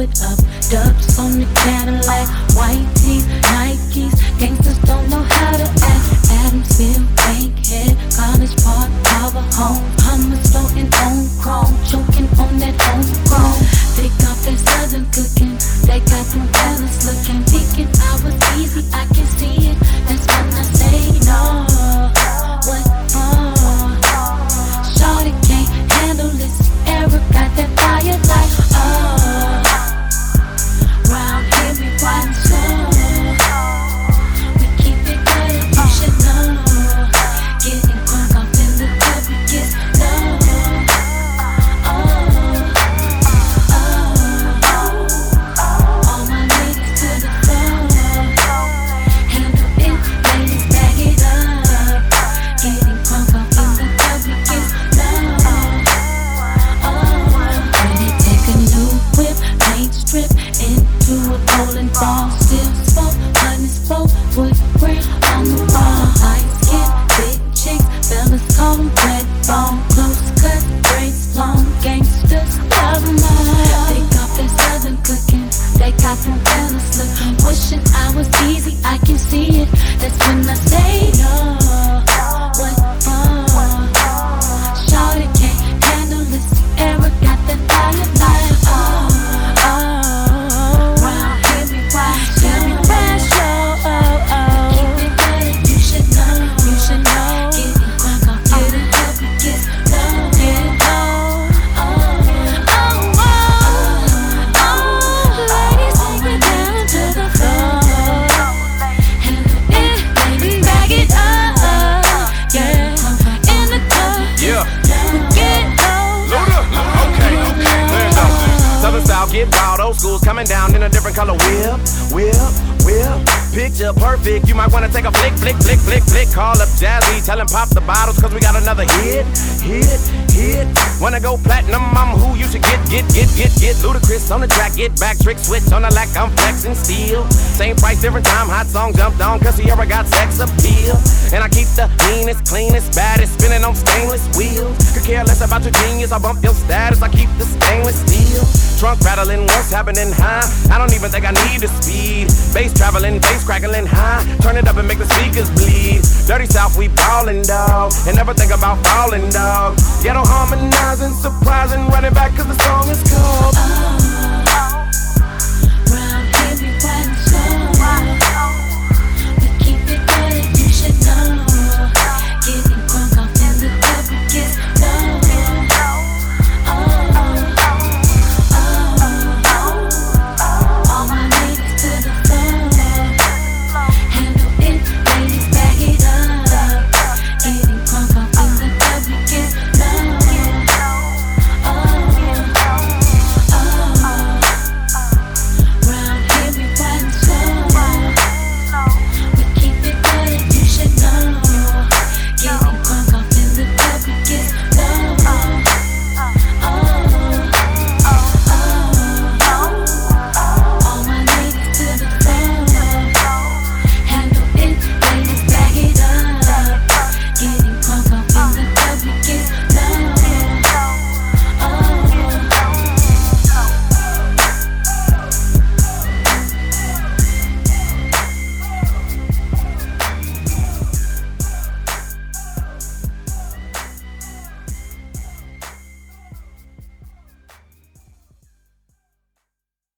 it up. Dubs on the Cadillac, white tees, Nikes. Gangsters don't know how to act. Adamsville, Bankhead, College school's coming down in a different color. Whip, whip, whip. Picture perfect. You might wanna take a flick, flick, flick, flick, flick. Call up Jazze, tell him pop the bottles, cause we got another hit, hit, hit. Wanna go platinum? I'm who you should get, get, get, get, get. Ludacris on the track, get back, trick switch on the lack. I'm flexing steel. Same price, different time. Hot song jumped on, cause he ever got sex appeal. And I keep the meanest, cleanest, baddest, spinning on stainless wheels. Could care less about your genius, I bump your status, I keep the stainless steel. Trunk rattling, what's happening high? I don't even think I need the speed. Bass traveling, bass crackling high. Turn it up and make the speakers bleed. Dirty South, we ballin', dog. And never think about falling, dog. Ghetto surprising, surprising, running back cause the song is called.